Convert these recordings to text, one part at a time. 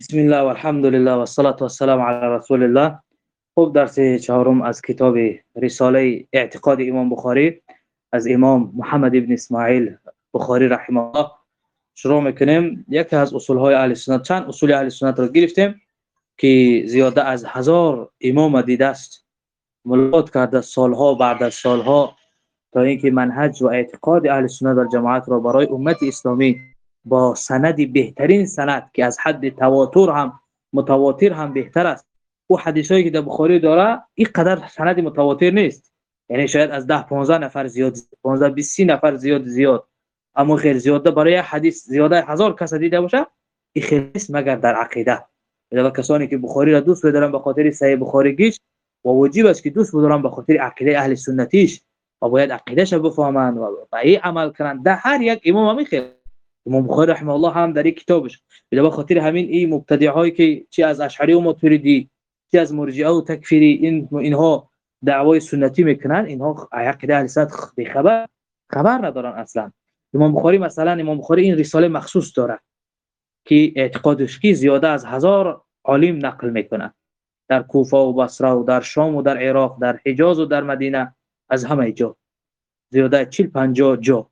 بسم الله والحمد لله والصلاة والسلام على رسول الله. خوب درس چهارم از کتاب رساله اعتقاد امام بخاری از امام محمد ابن اسماعیل بخاری رحمه الله شروع میکنیم. یکی از اصول های أهل سنت چند اصول أهل سنت رو گرفتیم که زیاده از هزار امام دیده است. ملاقات کرده سالها بعد از سالها تا اینکه منهج و اعتقاد أهل سنت و جماعت را برای امت اسلامی با سند بهترین سند که از حد تواتر هم متواتر هم بهتر است. او حدیثایی که در بخاری داره این قدر سند متواتر نیست. یعنی شاید از 10 15 نفر زیاد 15 20 نفر زیاد زیاد. اما خیلی زیاده برای حدیث زیاده هزار کس دیده باشه این خیلی مگر در عقیده. و کسانی که بخاری را دوست دارن به خاطر صحیح بخاری گیش و واجب است که دوست بدارن به خاطر عقیده اهل سنتیش. و باید عقیدهش بفهمند و به عمل کنند ده هر یک امام هم خیلی امام بخاری رحمه الله هم در یک کتابش به خاطر همین این مبتدع هایی که چی از اشعری و ماتوریدی چی از مرجئه و تکفیری این اینها دعوای سنتی می‌کنن اینها عقیده اهل سنت خبر خبر ندارن اصلا. امام بخاری مثلا امام بخاری این رساله مخصوص داره که اعتقادش کی زیاده از هزار عالم نقل می‌کنه. در کوفه و بصره و در شام و در عراق در حجاز و در مدینه از همه جا. زیاده 40 50 جا.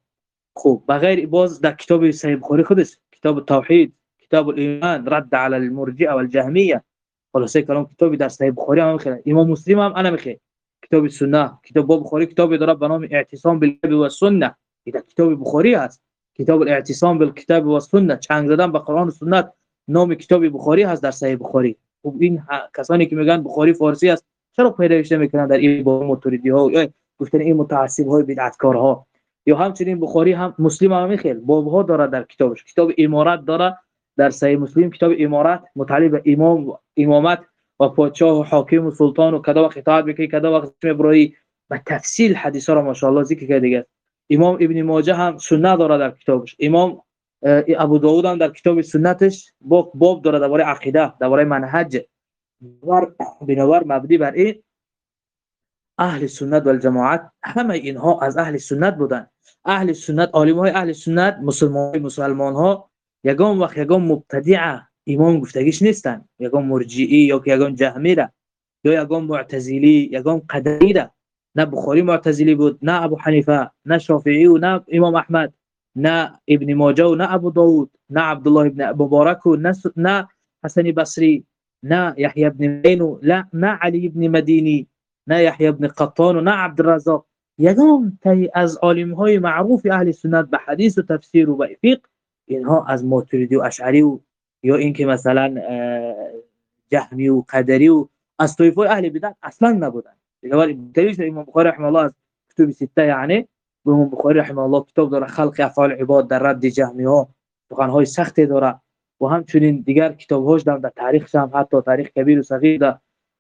خوب. بغیر باز در کتاب صحیح بخاری خودش کتاب توحید کتاب الایمان رد علی المرجئه والجهمیه. خلاصه کلام کتابی در صحیح بخاری هم می‌خونه. امام مسلم هم انا می‌خونه. کتاب سنت کتاب بخاری کتابی داره به نام اعتصام بالکتاب و سنت. این کتاب بخاری هست. کتاب الاعتصام بالکتاب و سنت. چنگ زدن به قرآن و سنت نام کتاب بخاری هست در صحیح بخاری. خب این کسانی که میگن بخاری فارسی است چرا پیدایشته می‌کنن در این با متوریدی ها یا گفتن این متعصب های بدعتکارها. یا همچنین بخاری هم مسلم هم میخیل باب ها داره در کتابش. کتاب امارت داره در صحیح مسلم. کتاب امارت متعلق به امام امامت و پادشاه و حاکم و سلطان و کدا وقت اطاعت بکنی کدا وقت ابراهی. و تفصیل حدیث ها را ماشاءالله ذکر کرده دیگه. امام ابن ماجه هم سنت داره در کتابش. امام ابو داود هم در کتاب سنتش باب باب داره درباره عقیده درباره منهج. بنور مبنی بر این اهل سنت و الجماعت همه اینها از اهل سنت بودن. اهل سنت عالم های اهل سنت مسلمان مسلمان ها یگان وقت یگان مبتدع ایمان گفتگیش نیستن. یگان مرجعی یا یگان جهمی را یا یگان معتزلی یگان قدری را. نه بخاری معتزلی بود نه ابو حنیفه نه شافعی و نه امام احمد نه ابن ماجه و نه ابو داود نه عبدالله ابن مبارک و نه نه حسن بصری نه یحیی ابن معین و نه علی ابن مدینی. نه یحیی ابن قطان و نه عبدالرزاق. یگان تای از عالم های معروف أهل سنت به حدیث و تفسیر و به فقه اینها از ماتریدی و اشعری و یا اینکه مثلا جهمی و قدری و از طایفه أهل بدعت أصلا نبودن. دلیل امام بخاری رحمه الله از کتب سته یعنی امام بخاری رحمه الله کتاب داره خلق افعال عباد در رد جهمی ها سخن های سختی داره و همچنین دیگر کتاب هاش در تاریخ هم حتی تاریخ کبیر و صغیر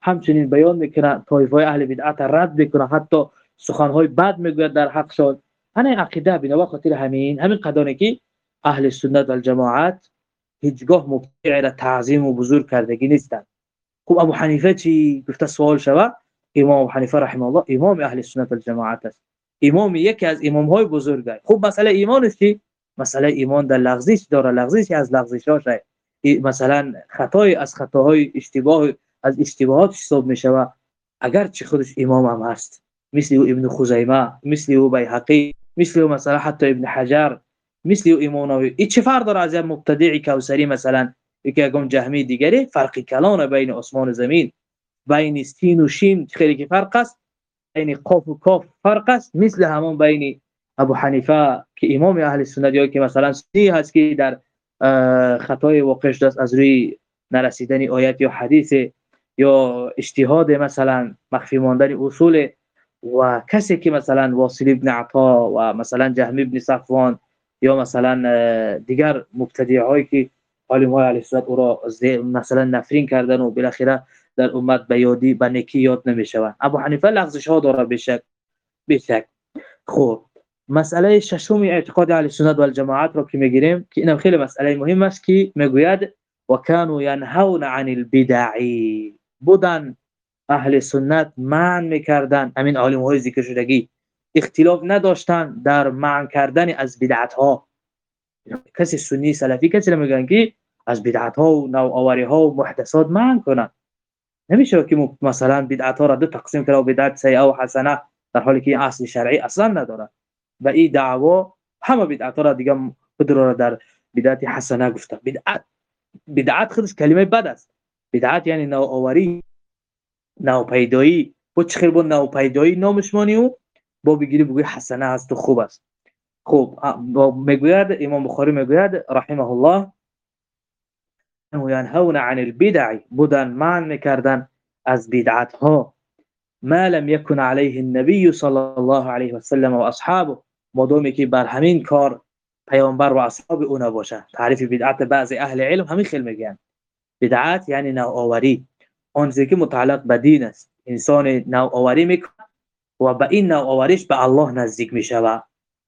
همچنین بیان می‌کنه طایفه اهل بدعت رد می‌کنه حتی سخنهای بد می‌گوید در حقشان انا عقیده بنا خاطر همین همین قدانه که اهل سنت و الجماعت هیچگاه مبتدع را تعظیم و بزرگ کردگی نیستند. خب ابو حنیفه چی گفته؟ سوال شوه. امام ابو حنیفه رحمه الله امام اهل سنت و الجماعت است. امام یکی از امام های بزرگ است. خب مسئله ایمان چی؟ مسئله ایمان در لغزش داره لغزش از لغزشاش مثلا خطای از خطاهای اشتباه از اشتباهات حساب میشوه اگر چه خودش امام هم هست مثل ابن خزیمه مثل أو بیهقی مثل أو مثلا حتی ابن حجر مثل أو امام نووی این چه فرق داره از مبتدع کوثری مثلا یکی اگم جهمی دیگری؟ فرق کلان بین آسمان و زمین بین سین و شین خیلی که فرق است. بین قاف و کاف فرق است. مثل همون بین ابو حنیفه که امام أهل سنت یا که مثلا سی هست که در خطای واقعش دست از روی نرسیدن آیت یا حدیث یا اجتهاد مثلا مخفی ماندن اصول و کسی که مثلا واصل ابن عطا و مثلا جهم ابن صفوان یا مثلا دیگر مبتدی هایی که عالم های علیه السلام او را مثلا نفرین کردن و بالاخره در امت به یادی به نکی یاد نمی‌شوند. ابو حنیفه لغزش ها داره بشک بشک خب مسئله ششم اعتقاد علی سنت و الجماعت را که می‌گیریم که اینم خیلی مسئله مهم است که می‌گوید و كانوا ينهون عن البدع. بودن اهل سنت من می‌کردن. همین عالم های ذکر شدگی اختلاف نداشتن در معنی کردن از بدعت ها کسی سنی سلفی کسی میگن که از بدعت ها و نوآوری ها و محدثات منع کنند نمیشه که مثلا بدعت ها را دو تقسیم کنه و بدعت سیئه و حسنه در حالی که اصل شرعی اصلا نداره. و این دعوا همه بدعت ها را دیگه را در بدعت حسنه گفته بدعت بدعت خودش کلمه بد است. بدعت یعنی نوآوری نوپیدایی با چه خیلی با نوپیدایی نامش مانی و با بگیری بگوی حسنه است و خوب است. خب می‌گوید امام بخاری می‌گوید رحمه الله ینهون عن البدع بودن من می‌کردن از بدعت ها ما لم يكن عليه النبي صلى الله عليه وسلم و اصحابه. مادامی که بر همین کار پیامبر و اصحاب او نباشه. تعریف بدعت بعضی اهل علم همین خیلی میگن. بدعت یعنی نوآوری. آن که متعلق به دین است. انسان نوآوری می‌کنه و به این نوآوریش به الله نزدیک می‌شوه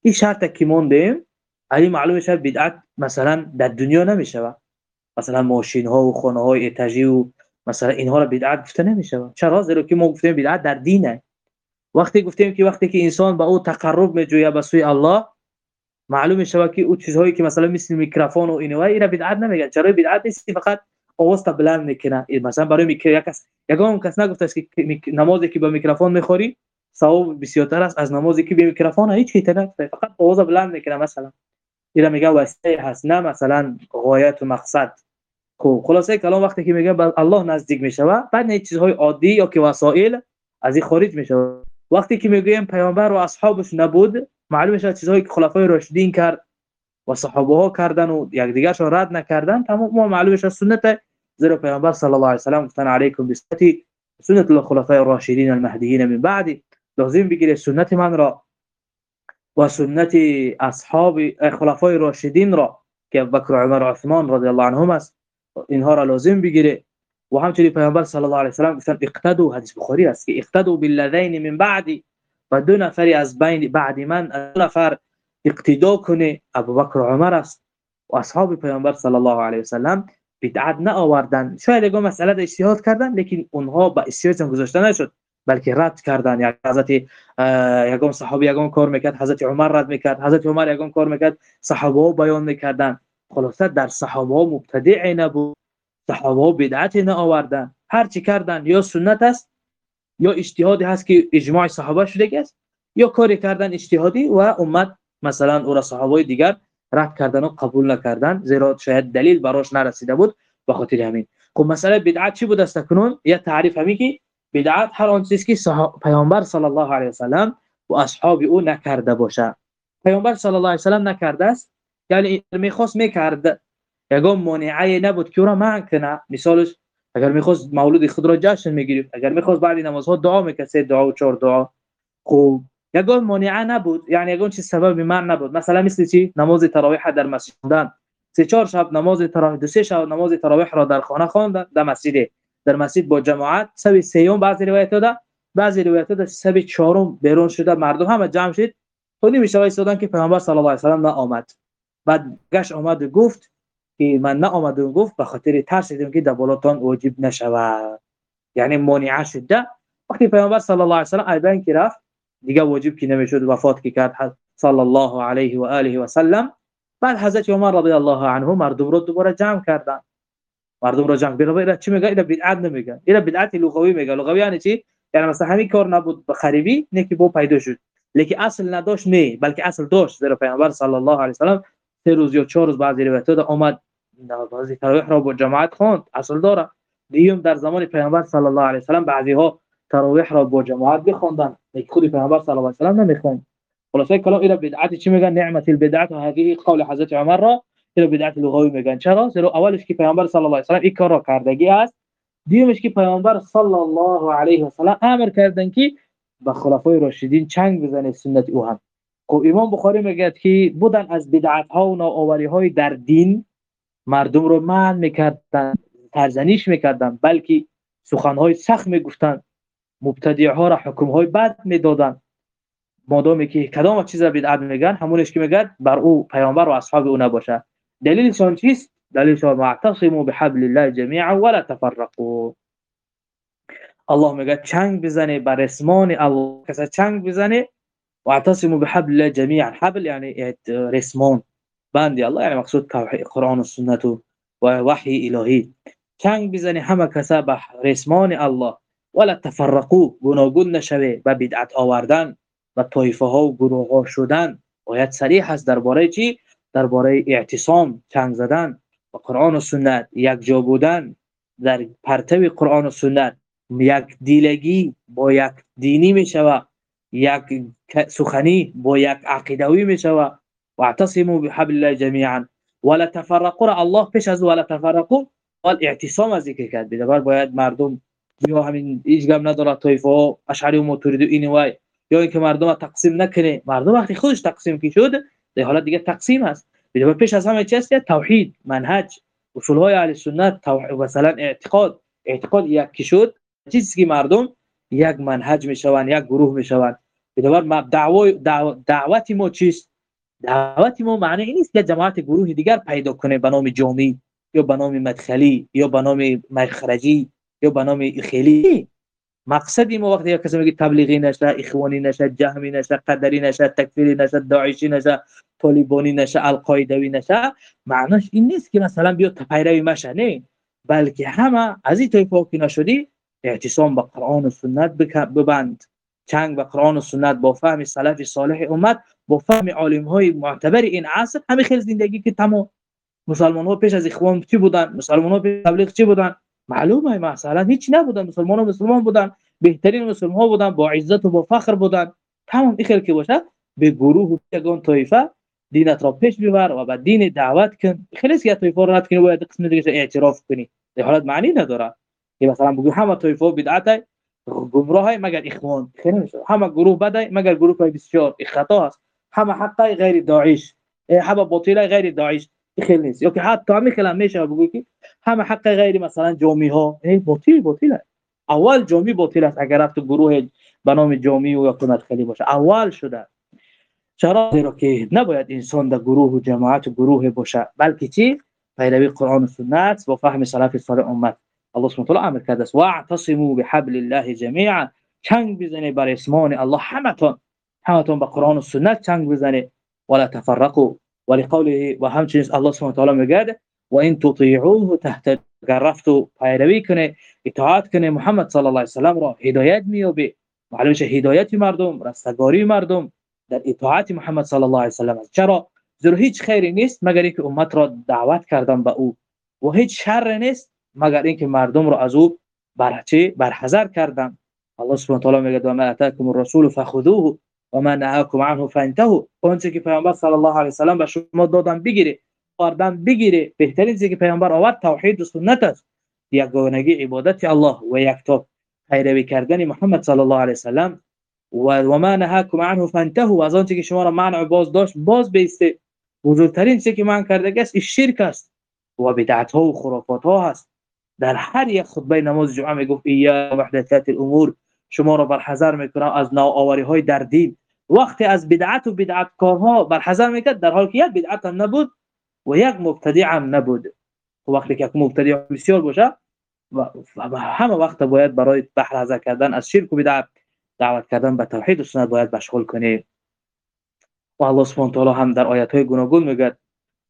این شرط که موندیم علی معلومه شد بدعت مثلا در دنیا نمی‌شوه مثلا ماشین ها و خانه های اتجی و مثلا اینها را بدعت گفته نمی‌شوه چرا؟ زیرا که ما گفتیم بدعت در دینه وقتی گفتیم که وقتی که انسان با او تقرب میجوید به سوی الله معلوم شود که او چیزهایی که مثلا مثل میکروفون و اینو اینا بدعت نمیگن. چرا؟ بدعت نیست فقط آواز بلند می‌کنه مثلا برای میکر یک کس یگام کس که نمازی که با میکروفون می‌خوری ثواب بسیارتر است از نمازی که با میکروفون. هیچ چیزی نگفته. فقط آواز بلند می‌کنه. مثلا اینا میگه وسیله هست. نه مثلا غایت و مقصد. خب خلاصه کلام وقتی که میگه الله نزدیک میشه بعد نه چیزهای عادی یا که وسایل از این خارج میشه وقتی که میگیم پیامبر و اصحابش نبود معلومه شد چیزهایی که خلفای راشدین کرد و صحابه ها کردن و یکدیگرشون رد نکردن تمام ما معلومه شد سنت زیرا پیامبر صلی الله علیه و سلم گفتن علیکم بسنتی. سنت الخلفاء الراشدین المهدیین من بعدی. لازم بگیره سنت من را و سنت اصحاب خلفای راشدین را که ابوبکر عمر عثمان رضی الله عنهم است. اینها را لازم بگیره. و همچنین پیامبر صلی الله علیه و سلم گفتن اقتدوا. حدیث بخاری است که اقتدوا بالذین من بعدی. و دو نفری از بین بعد من دو نفر اقتدا کنه. ابوبکر عمر است. و اصحاب پیامبر صلی الله علیه و بدعت نه آوردن شاید یگو مسئله اجتهاد کردن لیکن اونها با اجتهاد گذاشته نشد بلکه رد کردن. یک حضرت یگم صحابی یگم کار می‌کرد حضرت عمر رد می‌کرد حضرت عمر یگم کار می‌کرد صحابه بیان می‌کردن. خلاصه در صحابه مبتدع نبود صحابه بدعت نه آوردن هر چی کردن یا سنت است یا اجتهادی هست که اجماع صحابه شده است یا کاری کردن اجتهادی و امت مثلا او را صحابه دیگر رد کردن و قبول نکردن. زیرا شاید دلیل براش نرسیده بود. به خاطر همین. خب مسئله بدعت چی بود است کنون یا تعریف همی که بدعت هر آن چیزی که پیامبر صلی الله علیه و سلم و اصحاب او نکرده باشه. پیامبر صلی الله علیه و سلم نکرده است؟ یعنی می‌خواست می‌کرد. یگام مانعه نبود که او را منع کنه. مثالش اگر می‌خواست مولود خود را جشن می‌گیریم. اگر می‌خواست بعد نمازها دعا می‌کرد دعا و چهار دعا. خوب یگان مانعه نبود. یعنی یگان چیز سبب من نبود. مثلا مثل چی؟ نماز تراویح در مسجد خوندن. سه چهار شب نماز تراویح دو سه شب نماز تراویح را در خانه خواندن در مسجد. در مسجد با جماعت سبی سیوم بعضی روایت داده. بعضی روایت داده سبی چهارم بیرون شده. مردم همه جمع شد. خودی میشه ایستادن که پیامبر صلی الله علیه و سلام آمد بعد گش آمد و گفت که من نه آمدم گفت به خاطر ترس دیدم که دبالاتان واجب نشود. یعنی مانعه شده. وقتی پیامبر صلی الله علیه و سلام ایبن که رفت دیگه واجب کی نمیشد وفات کی کرد صلی الله علیه و آله و سلم. بعد حضرت عمر رضی الله عنه مردم رو دوباره جمع کردن. مردم رو جمع. بیرون چی میگه اینا بدعت نمیگه اینا بدعت لغوی میگه لغوی یعنی چی؟ یعنی مثلا همین کار نبود به خریبی نه که بو پیدا شد. لیکن اصل نداشت نه. بلکه اصل داشت. در پیامبر صلی الله علیه و سلم سه روز یا چهار روز بعد روایت اومد بعضی تراویح را با جماعت خواند. اصل داره دیوم در زمان پیامبر صلی الله علیه و سلم بعضی ها تراویح را با جماعت بخوندن لیکن خود پیامبر صلی الله علیه و سلم نمی‌خوند. خلاصه کلام اینا بدعت چی میگن؟ نعمت البدعت. هذه قول حضرت عمر را اینا بدعت لغوی میگن. چرا؟ زیرا اولش که پیامبر صلی الله علیه و سلم این کار کردگی است. دیومش که پیامبر صلی الله علیه و سلم امر کردن که به خلفای راشدین چنگ بزنه سنت او هم خب امام بخاری میگه که بودن از بدعت ها و ناآوری های در دین مردم رو من می‌کردن ترزنیش می‌کردن بلکه سخنهای سخت می‌گفتن. مبتدیع ها را حکم های بد می‌دادن مادامی که کدام چیز را بدعت میگن همونش که میگن بر او پیامبر و اصحاب او نباشه. دلیلشون چیست؟ دلیلشون معتصموا بحبل الله جميعا ولا تفرقوا. الله میگه چنگ بزنه بر اسمان الله. کسا چنگ بزنه واعتصموا بحبل الله جميعا حبل یعنی رسمان. بندی الله یعنی مقصود توحید قرآن و سنت و وحی الهی. چنگ بزنی همه کسا به رسمان الله. ولا تفرقو گوناگون نشوه و بدعت آوردن و طایفه ها و گروه ها شدن. باید صریح است درباره چی؟ درباره اعتصام چنگ زدن و قرآن و سنت. یک جا بودن در پرتو قرآن و سنت. یک دیلگی با یک دینی می شود. یک سخنی با یک عقیدوی می شود. واعتصموا بحبل الله جميعا ولا تفرقوا الله پیش از ولا تفرقوا قال اعتصام از ذکر کرد. بدبر باید مردم یا همین هیچ نداره طایفه ها اشعری و ماتوریدی این وای. یا اینکه مردم تقسیم نکنه. مردم وقتی خودش تقسیم کی شد در حالت دیگه تقسیم است. بدبر پیش از همه چیز توحید منهج اصول های اهل سنت توحید مثلا اعتقاد. اعتقاد یک کی شد؟ چیزی که مردم یک منهج می‌شوند یک گروه می‌شوند. بدبر دعوت ما چیست؟ دعوت ما معنی این نیست که جماعت گروه دیگر پیدا کنه به نام جامی یا به نام مدخلی یا به نام مخرجی. یا به نام خیلی مقصدی ما وقتی کسی میگه تبلیغی نشه اخوانی نشه جهمی نشه قدری نشه تکفیری نشه داعشی نشه طالبانی نشه القاعدوی نشه معناش این نیست که مثلا بیا پیروی مشه نه. بلکه همه از این طیف که نشدی اعتصام به قرآن و سنت ببند. چنگ به قرآن و سنت با فهم سلف صالح امت با فهم عالم های معتبر این عصر همه خیلی زندگی که تمام مسلمان ها پیش از اخوان چی بودن؟ مسلمان ها پیش تبلیغ چی بودن؟ معلومه مثلا هیچ نبودن مسلمان ها مسلمان بودن بهترین مسلمان بودن با عزت و با فخر بودن. تمام این که باشه به گروه و یگان طایفه دینت را پیش ببر و به دین دعوت کن. خیلی که طایفه را رد کنی باید قسم دیگه اعتراف کنی. در حالت معنی نداره. که مثلا بگو همه طایفه بدعت گمراه مگر اخوان. خیلی همه گروه بده مگر گروه بسیار خطا است. همه حقای غیر داعش. همه باطل غیر داعش. خیلی نیست. یا که حتی همین خیلی میشه بگو که همه حق غیر مثلا جامی ها باطل باطل اول جامی باطل است. اگر رفت گروه به نام جامی و یا کنت خیلی باشه. اول شده. چرا؟ زیرا که نباید انسان در گروه و جماعت و گروه باشه. بلکه چی؟ پیروی قرآن و سنت با فهم سلف صالح امت. الله سبحانه وتعالى امر کرده است. واعتصموا بحبل الله جميعا چنگ بزنید بر اسمان الله همتون. همتون با قرآن و سنت چنگ بزنید. ولا تفرقوا. ولقوله و همچنین الله سبحانه وتعالى میگه و این تطیعوه تحت رفتو پیروی کنه إطاعت کنه محمد صلی الله علیه وسلم را هدایت میابه معلومه هدایت مردم رستگاری مردم در اطاعت محمد صلی الله علیه وسلم چرا؟ زیرا هیچ خیری نیست مگر اینکه امت را دعوت کردن به أو. و هیچ شر نیست مگر اینکه مردم را از أو برچه برحذر کردن. الله سبحانه و تعالی میگه ما آتاکم الرسول فخذوه. و ما نهاکم عنه فانتهوا. اونچه که پیامبر صلی الله علیه و سلم به شما دادن بگیری آوردن بگیری بهترین چیزی که پیامبر آورد توحید و سنت است یگانگی عبادت الله و یکتا پیروی کردن محمد صلی الله علیه و سلم و و ما نهاکم عنه فانتهوا. از آنچه که شما را منع باز داشت باز بیسته بزرگترین چیزی که من کرده است شرک است و بدعت ها و خرافات ها هست در هر یک خطبه نماز جمعه میگفت یا محدثات الأمور شما را بر حذر می‌کنم از نوآوری های در دین. وقتی از بدعت و بدعت کارها بر حذر می‌کرد در حالی که یک بدعت هم نبود و یک مبتدع هم نبود. وقتی که یک مبتدع بسیار باشه و همه وقت باید برای حذر کردن از شرک و بدعت دعوت کردن به توحید و سنت باید مشغول کنی. و الله سبحانه تعالی هم در آیات های گوناگون میگه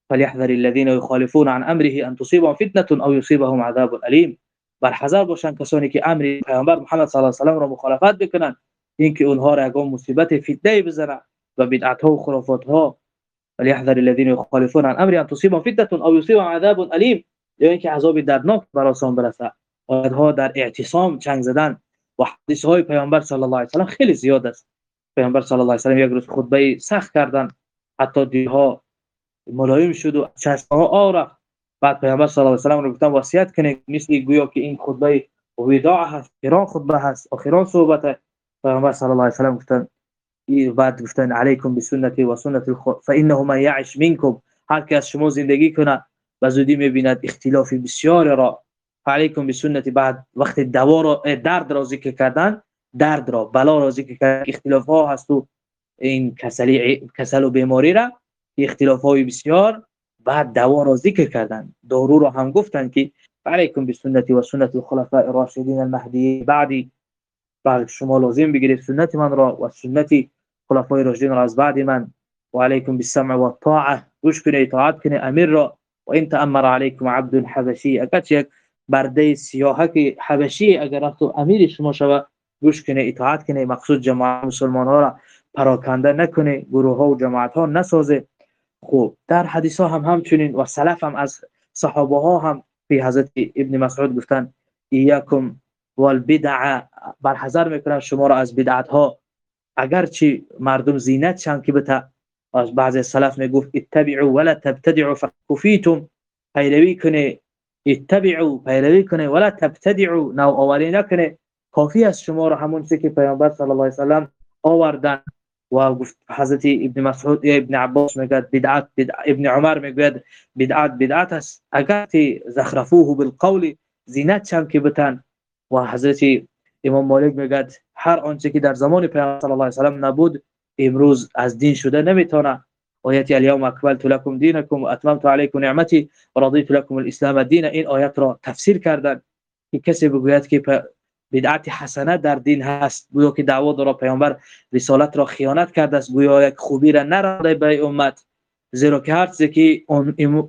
فليحذر الذين يخالفون عن امره ان تصيبهم فتنه او يصيبهم عذاب الیم بر حذر باشن کسانی که امر پیامبر محمد صلی الله علیه و را مخالفت بکنن. اینکه اونها را اگه مصیبت فتنه بزنه و بدعت ها و خرافات ها وليحذر الذين يخالفون عن امر ان تصيبهم فتنه او يصيبهم عذاب الیم یا اینکه عذاب دردناک براشون برسه. ها در اعتصام چنگ زدن. و حدیث های پیامبر صلی الله علیه و خیلی زیاد است. پیامبر صلی الله علیه و یک روز خطبه سخت کردن. حتی دیها ملایم شد و چشمه ها آرخ بعد پیامبر صلی الله علیه و سلم رو گفتن وصیت کنه مثل گویا که این خطبه وداع هست اخران خطبه هست اخران صحبت پیامبر صلی الله علیه و سلم گفتن بعد گفتن علیکم بسنتی و سنت الخ... فانه من یعش منکم. هر کی از شما زندگی کنه به زودی میبیند اختلاف بسیار را. علیکم بسنتی. بعد وقت دوا را درد را ذکر کردن درد را بلا را ذکر کردن. اختلاف ها هست و این کسلی کسل و بیماری را اختلاف های بسیار بعد دوا را ذکر کردن. دارو را هم گفتن که علیکم بسنتی و سنت الخلفاء الراشدین المهدی. بعدی بعد شما لازم بگیرید سنت من را و سنت خلفای راشدین را از بعد من. و علیکم بالسمع و الطاعة. گوش کنید اطاعت کنید امیر را. و این تأمر علیکم عبد حبشی اگر یک برده سیاهک حبشی اگر تو امیر شما شوه گوش کنه اطاعت کنه مقصود جماعت مسلمان ها را پراکنده نکنه گروه ها و جماعت ها نسازه. خوب در حدیث ها هم همچنین و سلف هم از صحابه ها هم به حضرت ابن مسعود گفتن ایاکم والبدع بر حذر می‌کنن شما را از بدعت ها اگرچه مردم زینت چند که بتا از بعض سلف می‌گفت اتبعوا ولا تبتدعوا فكفيتم پیروی کنه اتبعوا. پیروی کنه ولا تبتدعوا. نو آوری نکنه. کافی است شما را همون چیزی که پیامبر صلی الله علیه و آوردن. حضرت ابن مسعود ابن عباس میگوید بدعت ابن عمر میگوید بدعت بدعت است اگر زخرفوه بالقول زینت چم که بتن؟ امام مالک میگوید هر آنچه که در زمان پیامبر صلی الله علیه و سلم نبود امروز از دین شده نمیتونه. آیت الیوم اکملت لكم دینکم و اتممت علیکم نعمتی و لكم الاسلام دینا این آیت را تفسیر کردن. که کسی بگوید که بدعت حسنه در دین هست. گویا که دعوا داره پیامبر رسالت را خیانت کرده است. گویا یک خوبی را نراده به امت. زیرا که هر چیزی که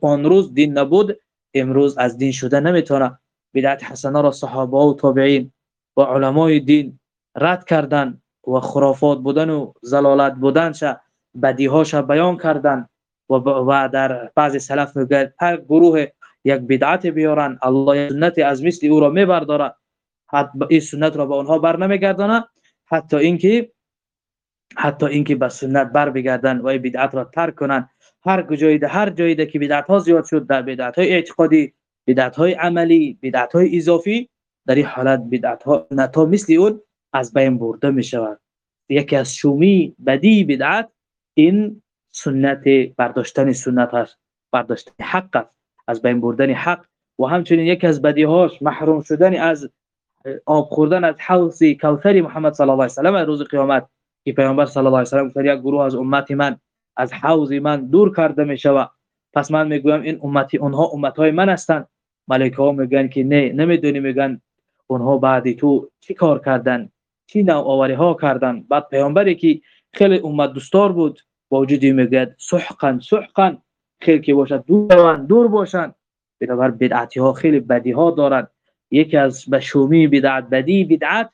اون روز دین نبود امروز از دین شده نمی‌تونه بدعت حسنه را صحابه و تابعین و علمای دین رد کردن و خرافات بودن و زلالت بودنش بدیهاش بیان کردن و, در بعض سلف میگه هر گروه یک بدعت بیارن الله سنت از مثل او را میبرداره این سنت را به اونها بر نمیگردانه حتی اینکه حتی اینکه به سنت بر بگردن و این بدعت را ترک کنن هر جایی هر جایی که بدعت ها زیاد شد در بدعت های اعتقادی بدعت های عملی بدعت های اضافی در این حالت بدعت ها نتا مثل اون از بین برده می شود یکی از شومی بدی بدعت این سنت برداشتن سنت است. برداشتن حق است. از بین بردن حق. و همچنین یکی از بدی هاش محروم شدن از آب خوردن از حوض کوثر محمد صلی الله علیه و سلم روز قیامت که پیامبر صلی الله علیه و سلم یک گروه از امت من از حوض من دور کرده می شود پس من می‌گویم این امتی اونها امت های من هستند. ملائکه ها میگن که نه نمی‌دونی میگن اونها بعد تو چی کار کردن؟ چی نوآوری ها کردن؟ بعد پیامبری که خیلی امت دوستار بود با وجود میگه سحقا سحقا خیلی که باشد دور دور باشن. بنابر بدعتی ها خیلی بدی ها دارند یکی از بشومی بدعت بدی بدعت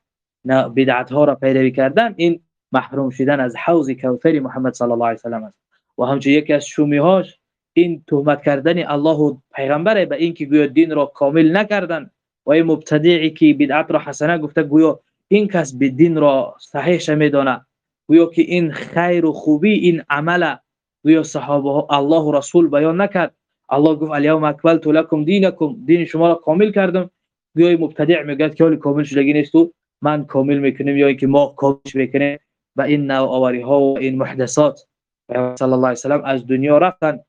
بدعت ها را پیروی کردن این محروم شدن از حوض کوثر محمد صلی الله علیه و سلم است. و همچنین یکی از شومی هاش این تهمت کردن الله و پیغمبر به اینکه گویا دین را کامل نکردن و این مبتدعی که بدعت را حسنه گفته گویا این کس به دین را صحیح میدانه گویا که این خیر و خوبی این عمل گویا صحابه الله و رسول بیان نکرد. الله گفت الیوم اکملت لکم دینکم. دین شما را کامل کردم. گویا مبتدع میگه که حال کامل شدگی نیست من کامل می‌کنم یا اینکه ما کامل می‌کنه و این نوآوری ها و این محدثات. صلی الله علیه و از دنیا رفتن.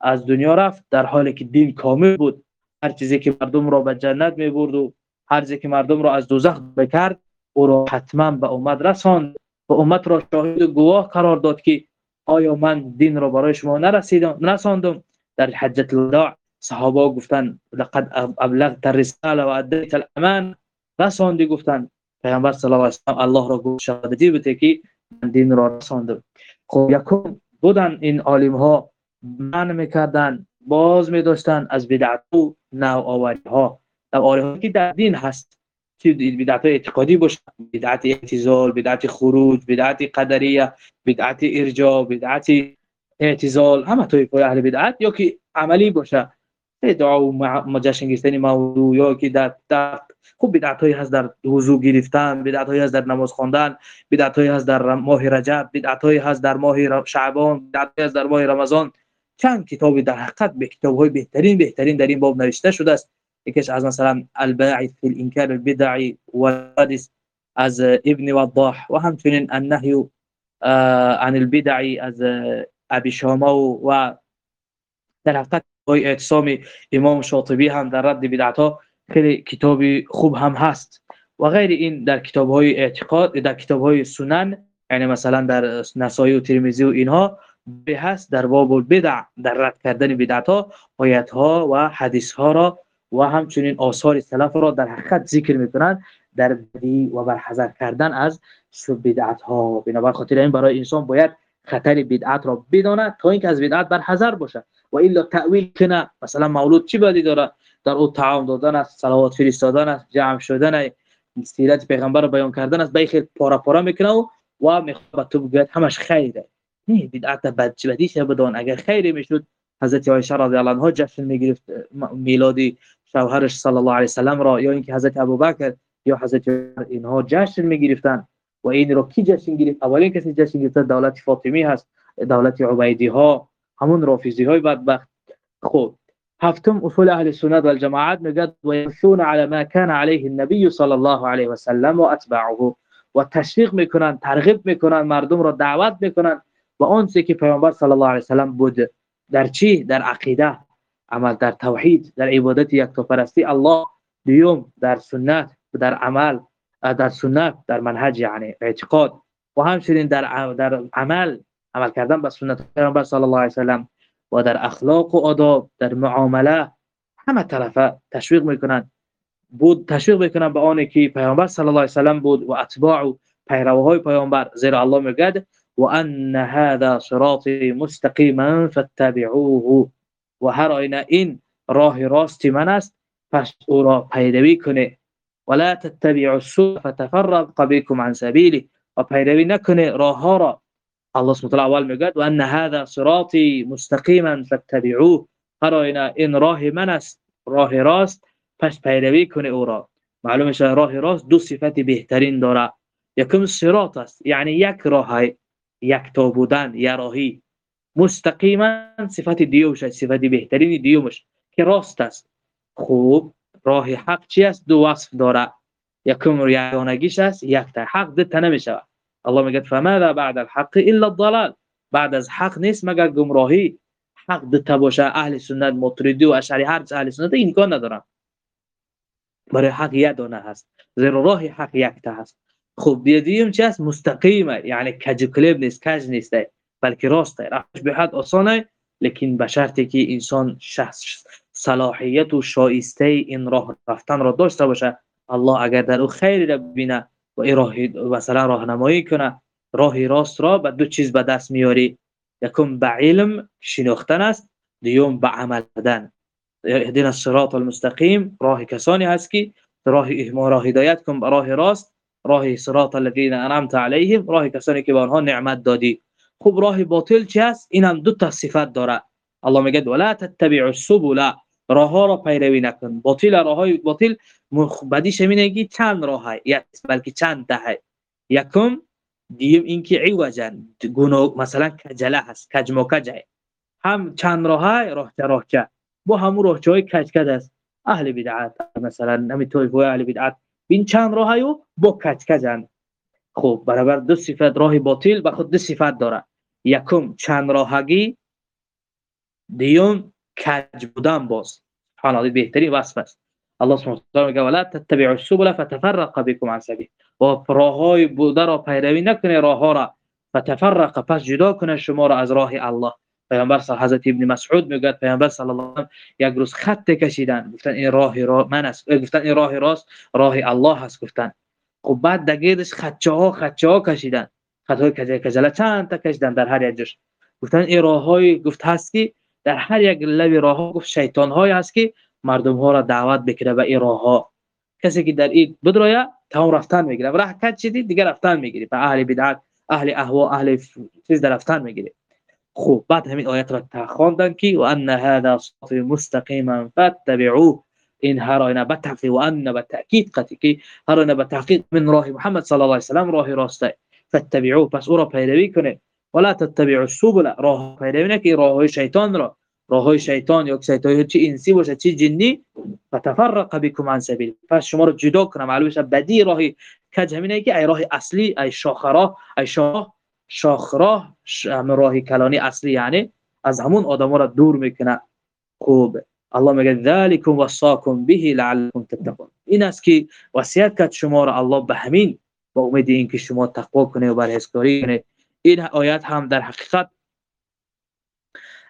از دنیا رفت در حالی که دین کامل بود. هر چیزی که مردم را به جنت می‌برد و هر چیزی که مردم را از دوزخ بکرد او را حتما به امت رساند و امت را شاهد و گواه قرار داد که آیا من دین را برای شما نرسیدم نرساندم؟ در حجت الوداع صحابه گفتن لقد ابلغت الرساله و ادیت الامان رساندی گفتن پیامبر صلی الله علیه و الله را گفت شهادتی بده من دین را رساندم. خب یکم بودن این عالم ها من می‌کردن باز میداشتن از بدعت و نوآوری ها نوآوری که در دین هست چه بدعت اعتقادی باشه بدعت اعتزال بدعت خروج بدعت قدریه بدعت ارجاع بدعت اعتزال همه توی اهل بدعت یا که عملی باشه. دعا و مجشن گرفتن موضوع یا که در, در خوب بدعت هایی هست در وضو گرفتن بدعت هایی هست در نماز خواندن بدعت هایی هست در ماه رجب بدعت هایی هست در ماه شعبان بدعت هایی هست در ماه رمضان. چند کتابی در حقیقت به کتاب های بهترین بهترین در این باب نوشته شده است. یکیش از مثلا الباعث فی الانکار البدع والحادث از ابن وضاح و همچنین النهی عن البدع از ابی شامو و در حقیقت اعتصام امام شاطبی هم در رد بدعت ها خیلی کتابی خوب هم هست. و غیر این در کتاب های اعتقاد در کتاب های سنن یعنی مثلا در نسایی و ترمذی و اینها به هست در باب البدع در رد کردن بدعت ها آیت ها و حدیث ها را و همچنین آثار سلف را در حقیقت ذکر می‌کنند در بدی و برحذر کردن از بدعت ها بنابر خاطر این برای انسان باید خطر بدعت را بداند تا اینکه از بدعت برحذر باشه و الا تعویل کنه. مثلا مولود چی بدی داره؟ در او تعام دادن است صلوات فرستادن است جمع شدن سیرت پیغمبر رو بیان کردن است به خیلی پارا پارا می‌کنه و و می‌خواد تو بگوید همش خیره. نه بدعت بد بدیش بدون اگر خیری می‌شد حضرت عایشه رضی الله عنها جشن می‌گرفت میلادی شوهرش صلی الله علیه و سلم را یا اینکه حضرت ابوبکر یا حضرت اینها جشن می‌گرفتن. و این را کی جشن گرفت؟ اولین کسی جشن گرفت دولت فاطمی هست دولت عبیدی ها همون رافضی های بدبخت. خب هفتم اصول أهل سنت والجماعت میگد و یمشون على ما كان عليه النبي صلی الله علیه و سلم و اتباعه و تشویق میکنن ترغیب میکنن مردم را دعوت میکنن و اون که پیامبر صلی الله علیه و بود. در چی؟ در عقیده. عمل در توحید در عبادت یک پرستی الله دیوم در سنت در عمل در سنت در منهج یعنی اعتقاد. و همچنین در در عمل عمل کردن به سنت پیامبر صلی الله علیه و سلم و در اخلاق و آداب در معامله همه طرفه تشویق می‌کنن. بود تشویق می‌کنن به آنی که پیامبر صلی الله علیه و سلم بود و اتباع و پیروهای پیامبر زیرا الله میگه و ان هذا صراطی مستقیما فاتبعوه. و هر آینه این راه راست من است پس او را پیروی کنه. ولا تتبعوا السوء فتفرق بكم عن سبيله و پیروی نکنه راه ها را الله سبحانه وتعالى أول میگه و ان هذا صراطی مستقیما فاتبعوه. هر آینه این راه من است راه راست پس پیروی کنه أو را. معلومه راه راست دو صفت بهترین داره. یکم صراط است یعنی یک راه یک تا بودن یا راهی. مستقیما صفت دیومش صفت بهترین دیومش که راست است. خوب راه حق چی است؟ دو وصف داره. یکم یگانگیش است یک تا حق ده نمیشه الله میگه فماذا بعد الحق إلا الضلال؟ بعد از حق نیست مگر گمراهی؟ حق ده باشه أهل سنت مطردی و اشعری هر أهل سنت این کار ندارن. برای حق دانه هست زیرا راه حق یک تا هست. خب دیدیم چی است مستقیمه یعنی کج کلیب نیست کج نیست بلکه راسته راهش به حد آسانه. لیکن به شرطی که انسان شخص صلاحیت و شایسته این راه رفتن را داشته باشه الله اگر در أو خیری را ببینه و این راه مثلا راهنمایی کنه راه راست را به دو چیز به دست میاری. یکم به علم شناختن است دیوم به عمل کردن. اهدنا الصراط المستقیم راه کسانی هست که راه ما راه هدایت کن به راه راست راه صراط الذين انعمت عليهم راه کسانی که به آنها نعمت دادی. خوب راه باطل چی است؟ این هم دو تا صفت داره. الله میگه ولا تتبعوا السبل. راه ها را پیروی نکن. باطل راه های باطل بدیش همینه چند راه یک بلکه چند ده یکم دیم اینکه عوجن گناه مثلا کجله هست کجمو کجه هم چند راه راه راهچه با همون های کج است؟ اهل بدعت. مثلا نمی توی اهل بدعت. بین چند راه هایو با کج کجن خب برابر دو صفت راه باطل به خود دو صفت داره. یکم چند راهگی دیوم کج بودن باز سبحان الله بهترین وصف است الله سبحانه و تعالی میگه ولا تتبعوا السبل فتفرق بكم عن سبيل. و راههای بوده را پیروی نکنه راه ها را. فتفرق پس جدا کنه شما را از راه الله. پیامبر صلی حضرت ابن مسعود میگه پیامبر صلی الله علیه یک روز خط کشیدن گفتن این راه را من است. گفتن این راه راست راه الله هست گفتن. خب بعد دگیرش خچه ها خچه ها کشیدن خط های کجه کجله چند تا کشیدن در هر یک جش گفتن این راه های گفت هست که در هر یک لبی راه گفت شیطان های هست که مردم ها را دعوت بکنه به این راه ها. کسی که در این بدرویا تمام رفتن می‌گیره. راه کج شدی دیگه رفتن می‌گیره. به اهل بدعت اهل اهوا اهل چیز در رفتن می‌گیره. خوب بعد همین آیت را خواندن که و ان هذا صراط مستقیما فاتبعوه. این هر آینه به تحقیق و ان به تاکید قطعی که هر آینه به تحقیق من راه محمد صلی الله علیه و سلم راه راسته. فاتبعوه. پس او را پیروی کنه. ولا تتبعوا السبل. راه پیروی نکنید راه شیطان را. راه شیطان یا شیطان چه انسی باشه چه جنی؟ فتفرق بكم عن سبیل. پس شما رو جدا کنه معلومه بدی راه کج همینه که ای راه اصلی ای شاخراه ای شاه شاخراه راه کلانی اصلی یعنی از همون آدما را دور میکنه. خوب. الله میگه ذالکم وصاکم به لعلکم تتقون. این است که وصیت کرد شما را الله به همین با امید اینکه شما تقوا کنه و پرهیزکاری کنه این آیات هم در حقیقت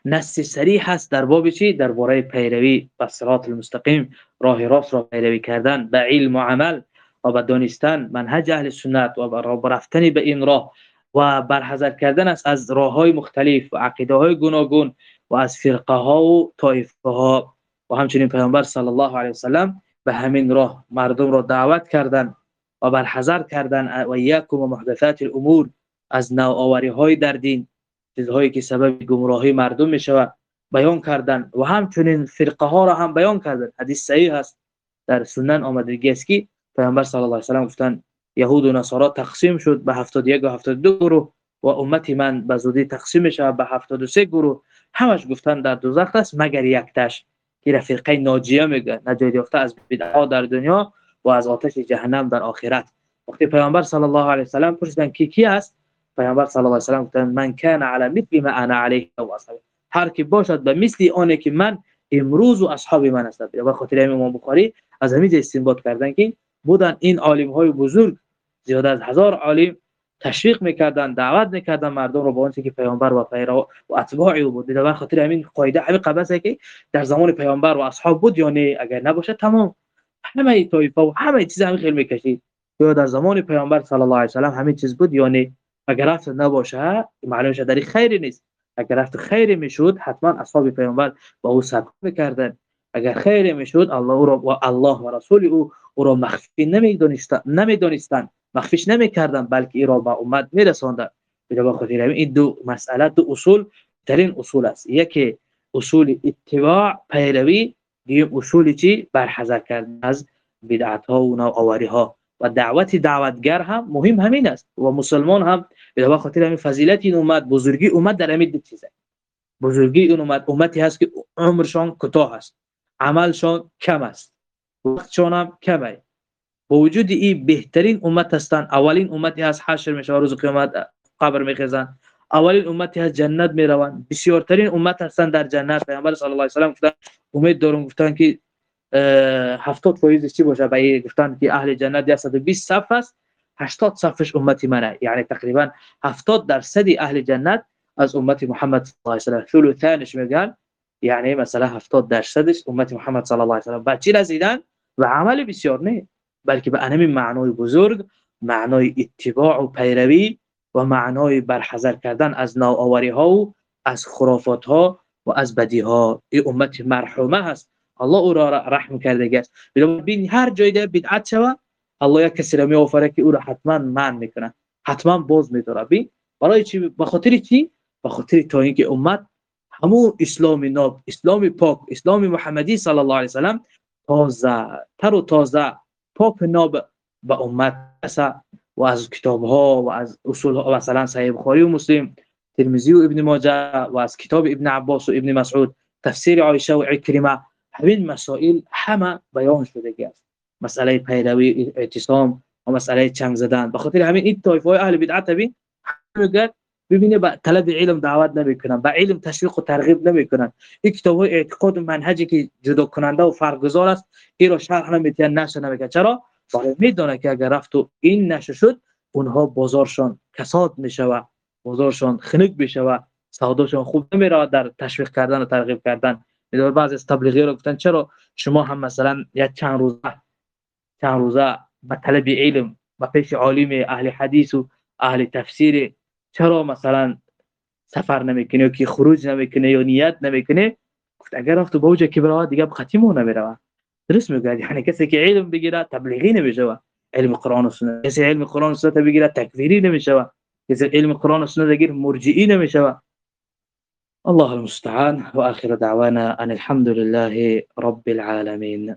نص صریح است. در باب چی؟ در باره پیروی به صراط المستقیم راه راست را پیروی کردن به علم و عمل و به دانستن منهج أهل سنت و به رفتن به این راه و برحذر کردن است از راه های مختلف و عقیده های گوناگون و از فرقه ها و طایفه ها و همچنین پیامبر صلی الله علیه وسلم به همین راه مردم را دعوت کردن و برحذر کردن و یکم محدثات الأمور. از نوآوری های در دین چیزهایی که سبب گمراهی مردم می شود بیان کردن و همچنین فرقه ها را هم بیان کردن. حدیث صحیح است. در سنن آمده است که پیامبر صلی الله علیه و سلم گفتن یهود و نصارا تقسیم شد به 71 و 72 گروه و امت من به زودی تقسیم میشه به 73 گروه. همش گفتن در دوزخ است مگر یک تاش که رفیقه ناجیه میگه نجات یافته از بدعا در دنیا و از آتش جهنم در آخرت. وقتی پیامبر صلی الله علیه و سلم پرسیدن کی کی است پیامبر صلی الله علیه و گفتن من کان علی مثل ما انا علیه و اصحابی هر کی باشد به مثل آنی که من امروز و اصحاب من هستند. به خاطر امام بخاری از همین استنباط کردن که بودن این عالم های بزرگ زیاد از هزار عالم تشویق می‌کردن دعوت می‌کردن مردم رو به اون که پیامبر و پیرو و اتباعی او بود. در خاطر همین قاعده همین قبل است که در زمان پیامبر و اصحاب بود یا نه اگر نباشه تمام. همه طایفه و همه چیز همین خیلی می‌کشید. یا در زمان پیامبر صلی الله علیه و سلام همین چیز بود یا نه. اگر رفت نباشه معلوم شد در خیری نیست. اگر رفت خیری می‌شد حتما اصحاب پیامبر با او صبر می‌کردن. اگر خیری می‌شد الله او را و الله و رسول او او را مخفی نمی‌دونستند نمی‌دونستند مخفیش نمی‌کردن بلکه این را به امت میرساندن. به خاطر این دو مسئله دو اصول. ترین اصول است. یکی اصول اتباع پیروی دیم اصول چی؟ برحذر کردن از بدعت ها و نوآوری ها و دعوت دعوتگر هم مهم همین است و مسلمان هم به خاطر همین فضیلت این امت بزرگی امت در همین دو چیزه. بزرگی این امت امتی هست که عمرشان کوتاه است عملشان کم است وقتشان هم کمه. با وجود این بهترین امت هستند اولین امتی هست حشر میشه روز قیامت قبر میخزن اولین امتی هست جنت می‌روند. بسیارترین امت هستند در جنت. پیامبر صلی الله علیه و سلم گفتن امید دارم گفتن که 70 فایز چی باشه؟ به گفتن که اهل جنت 120 صف است. 80 صفش امتی منه. یعنی تقریبا 70 درصد اهل جنت از امت محمد صلی الله علیه و سلم. ثلثانش میگن. یعنی مثلا 70 درصدش امت محمد صلی الله علیه و سلم. با چی رسیدن و عمل بسیار نه. بلکه به همین معنای بزرگ معنای اتباع و پیروی و معنای برحذر کردن از نوآوری ها و از خرافات ها و از بدی ها این امت مرحومه هست. الله او را رحم کرده است ببین هر جای بدعت شوه الله یک کسی را میآفره که او را حتما من می‌کنه حتما باز میداره ببین برای چی به چی به خاطر تا اینکه امت همون اسلام ناب اسلام پاک اسلام محمدی صلی الله علیه و سلم تازه تر و تازه پاک ناب به امت و از کتاب ها و از اصول ها مثلا صحیح بخاری و مسلم ترمذی و ابن ماجه و از کتاب ابن عباس و ابن مسعود تفسیر عایشه و عکرمه همین مسائل همه بیان شده است مسئله پیروی اعتصام و مسئله چنگ زدن به خاطر همین این طایفه های اهل بدعت ببین میگه ببینه با طلب علم دعوت نمی‌کنن با علم تشویق و ترغیب نمی‌کنن این کتاب های اعتقاد و منهجی که جدا کننده و فرق گذار است. این رو شرح نمیتین نشه نمیگه. چرا؟ برای می‌دونه که اگر رفت و این نشه شد اونها بازارشان کساد می‌شوه بازارشان خنک بشوه سوداشون خوب نمیره در تشویق کردن و ترغیب کردن. میدار بعض از تبلیغی رو گفتن چرا شما هم مثلا یک چند روزه چند روزه به طلب علم و پیش عالم اهل حدیث و اهل تفسیر چرا مثلا سفر نمی‌کنه که خروج نمی‌کنه یا نیت نمی‌کنه گفت اگر رفت به اوج کبرا دیگه ختمو نمیره درست میگه یعنی کسی که علم بگیره تبلیغی نمیشه علم قرآن و سنت. کسی علم قرآن و سنت بگیره تکفیری نمیشه کسی علم قرآن و سنت بگیره مرجئی نمیشه الله المستعان وآخر دعوانا أن الحمد لله رب العالمين.